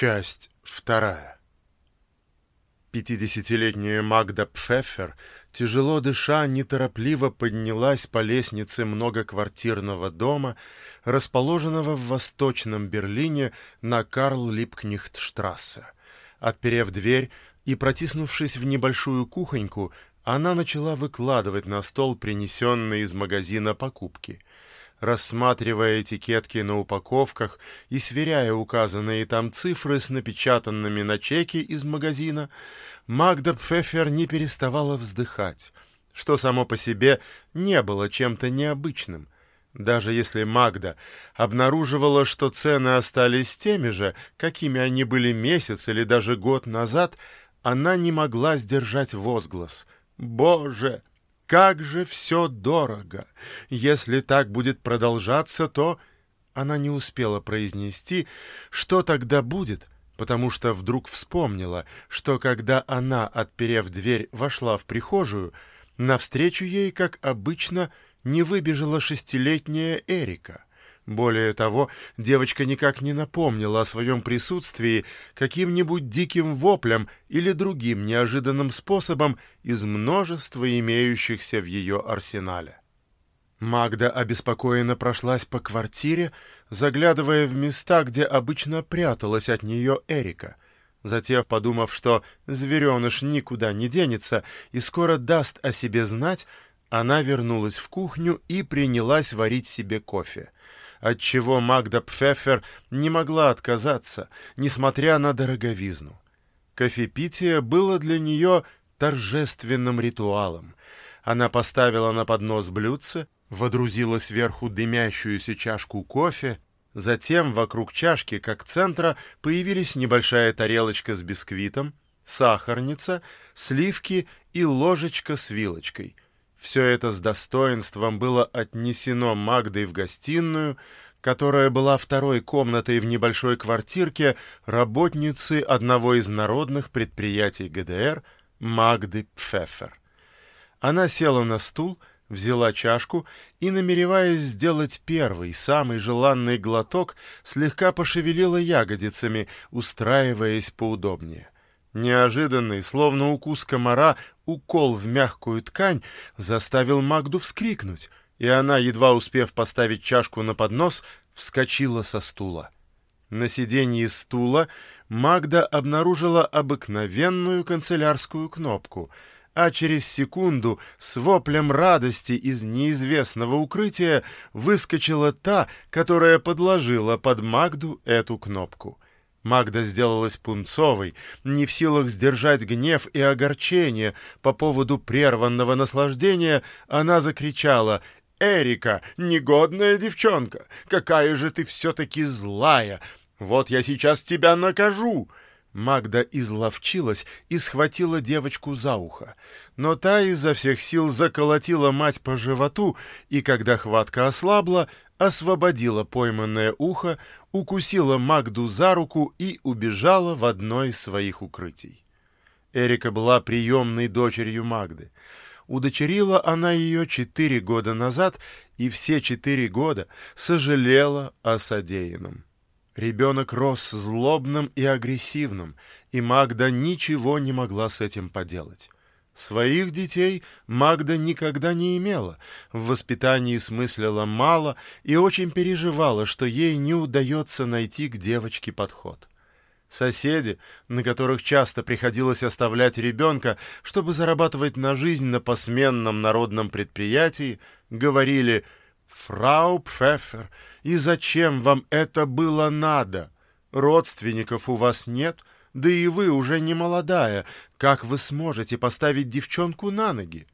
Часть вторая. Пятидесятилетняя Магда Пфеффер, тяжело дыша, неторопливо поднялась по лестнице многоквартирного дома, расположенного в Восточном Берлине на Карл-Липкнихт-штрассе. Отперев дверь и протиснувшись в небольшую кухоньку, она начала выкладывать на стол принесенные из магазина покупки — рассматривая этикетки на упаковках и сверяя указанные там цифры с напечатанными на чеке из магазина, Магда Пфеффер не переставала вздыхать, что само по себе не было чем-то необычным. Даже если Магда обнаруживала, что цены остались теми же, какими они были месяц или даже год назад, она не могла сдержать возглас «Боже!» Как же все дорого! Если так будет продолжаться, то... Она не успела произнести, что тогда будет, потому что вдруг вспомнила, что когда она, отперев дверь, вошла в прихожую, навстречу ей, как обычно, не выбежала шестилетняя Эрика. Более того, девочка никак не напомнила о своем присутствии каким-нибудь диким воплем или другим неожиданным способом из множества имеющихся в ее арсенале. Магда обеспокоенно прошлась по квартире, заглядывая в места, где обычно пряталась от нее Эрика. Затем, подумав, что звереныш никуда не денется и скоро даст о себе знать, она вернулась в кухню и принялась варить себе кофе отчего Магда Пфеффер не могла отказаться, несмотря на дороговизну. Кофепитие было для нее торжественным ритуалом. Она поставила на поднос блюдце, водрузила сверху дымящуюся чашку кофе, затем вокруг чашки, как центра, появились небольшая тарелочка с бисквитом, сахарница, сливки и ложечка с вилочкой — все это с достоинством было отнесено Магдой в гостиную, которая была второй комнатой в небольшой квартирке работницы одного из народных предприятий ГДР Магды Пфеффер. Она села на стул, взяла чашку и, намереваясь сделать первый, самый желанный глоток, слегка пошевелила ягодицами, устраиваясь поудобнее. Неожиданный, словно укус комара, укол в мягкую ткань заставил Магду вскрикнуть, и она, едва успев поставить чашку на поднос, вскочила со стула. На сиденье стула Магда обнаружила обыкновенную канцелярскую кнопку, а через секунду с воплем радости из неизвестного укрытия выскочила та, которая подложила под Магду эту кнопку — Магда сделалась пунцовой, не в силах сдержать гнев и огорчение по поводу прерванного наслаждения, она закричала «Эрика, негодная девчонка, какая же ты все-таки злая! Вот я сейчас тебя накажу!» Магда изловчилась и схватила девочку за ухо. Но та изо всех сил заколотила мать по животу, и когда хватка ослабла, освободила пойманное ухо, укусила Магду за руку и убежала в одно из своих укрытий. Эрика была приемной дочерью Магды. Удочерила она ее четыре года назад и все четыре года сожалела о содеянном. Ребенок рос злобным и агрессивным, и Магда ничего не могла с этим поделать. Своих детей Магда никогда не имела, в воспитании смыслила мало и очень переживала, что ей не удается найти к девочке подход. Соседи, на которых часто приходилось оставлять ребенка, чтобы зарабатывать на жизнь на посменном народном предприятии, говорили «Фрау Пфеффер, и зачем вам это было надо? Родственников у вас нет?» Да и вы уже не молодая. Как вы сможете поставить девчонку на ноги?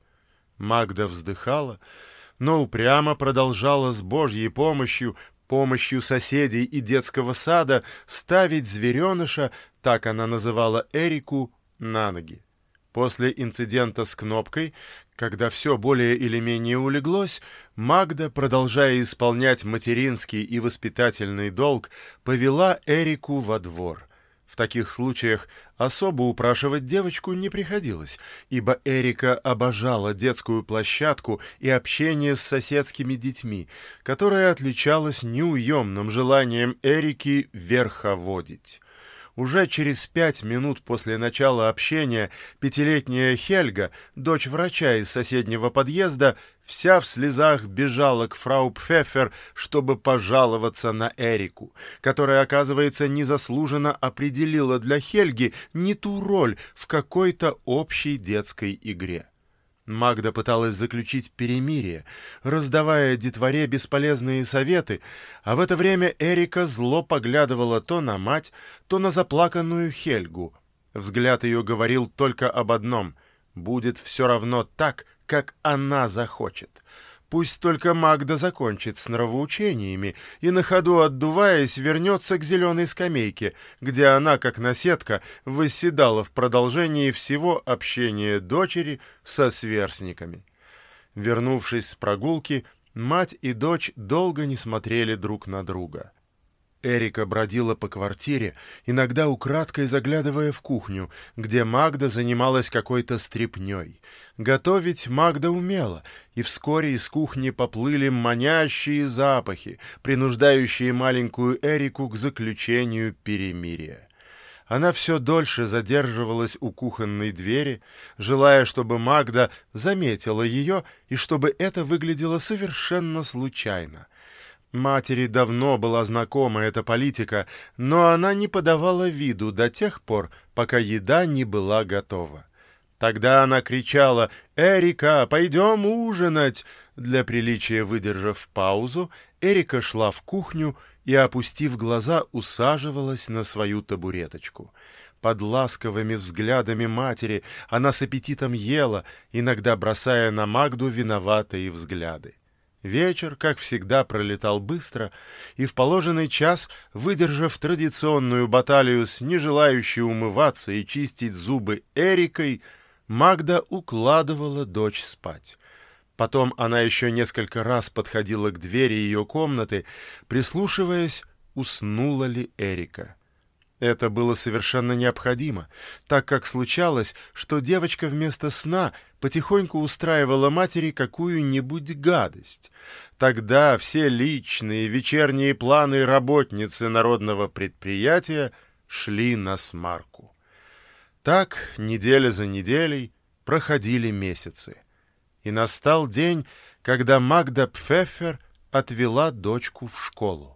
Магда вздыхала, но упрямо продолжала с Божьей помощью, помощью соседей и детского сада ставить звереныша, так она называла Эрику, на ноги. После инцидента с кнопкой, когда все более или менее улеглось, Магда, продолжая исполнять материнский и воспитательный долг, повела Эрику во двор — в таких случаях особо упрашивать девочку не приходилось, ибо Эрика обожала детскую площадку и общение с соседскими детьми, которое отличалось неуемным желанием Эрики верховодить. Уже через пять минут после начала общения пятилетняя Хельга, дочь врача из соседнего подъезда, вся в слезах бежала к фрау Пфеффер, чтобы пожаловаться на Эрику, которая, оказывается, незаслуженно определила для Хельги не ту роль в какой-то общей детской игре. Магда пыталась заключить перемирие, раздавая детворе бесполезные советы, а в это время Эрика зло поглядывала то на мать, то на заплаканную Хельгу. Взгляд ее говорил только об одном — будет все равно так, как она захочет. Пусть только Магда закончит с нравоучениями и на ходу отдуваясь вернется к зеленой скамейке, где она, как наседка, восседала в продолжении всего общения дочери со сверстниками. Вернувшись с прогулки, мать и дочь долго не смотрели друг на друга. Эрика бродила по квартире, иногда украдкой заглядывая в кухню, где Магда занималась какой-то стряпнёй. Готовить Магда умела, и вскоре из кухни поплыли манящие запахи, принуждающие маленькую Эрику к заключению перемирия. Она все дольше задерживалась у кухонной двери, желая, чтобы Магда заметила ее и чтобы это выглядело совершенно случайно — Матери давно была знакома эта политика, но она не подавала виду до тех пор, пока еда не была готова. Тогда она кричала «Эрика, пойдем ужинать!» Для приличия выдержав паузу, Эрика шла в кухню и, опустив глаза, усаживалась на свою табуреточку. Под ласковыми взглядами матери она с аппетитом ела, иногда бросая на Магду виноватые взгляды. Вечер, как всегда, пролетал быстро, и в положенный час, выдержав традиционную баталию с нежелающей умываться и чистить зубы Эрикой, Магда укладывала дочь спать. Потом она еще несколько раз подходила к двери ее комнаты, прислушиваясь, уснула ли Эрика. Это было совершенно необходимо, так как случалось, что девочка вместо сна потихоньку устраивала матери какую-нибудь гадость. Тогда все личные вечерние планы работницы народного предприятия шли на смарку. Так, неделя за неделей, проходили месяцы. И настал день, когда Магда Пфеффер отвела дочку в школу.